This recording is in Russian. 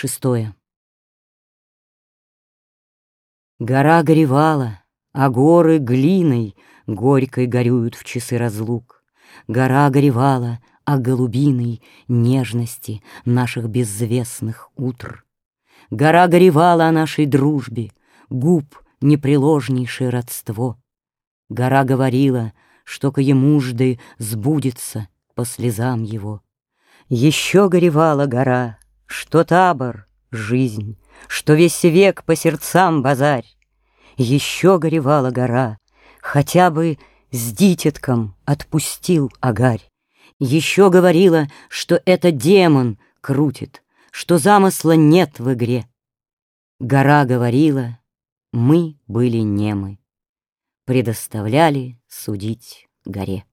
Шестое. Гора горевала, а горы глиной Горькой горюют в часы разлук. Гора горевала о голубиной Нежности наших безвестных утр. Гора горевала о нашей дружбе, Губ непреложнейшее родство. Гора говорила, что к мужды Сбудется по слезам его. Еще горевала гора, что табор — жизнь, Что весь век по сердцам базарь. Еще горевала гора, хотя бы с дитятком отпустил агарь. Еще говорила, что это демон крутит, Что замысла нет в игре. Гора говорила, мы были немы, Предоставляли судить горе.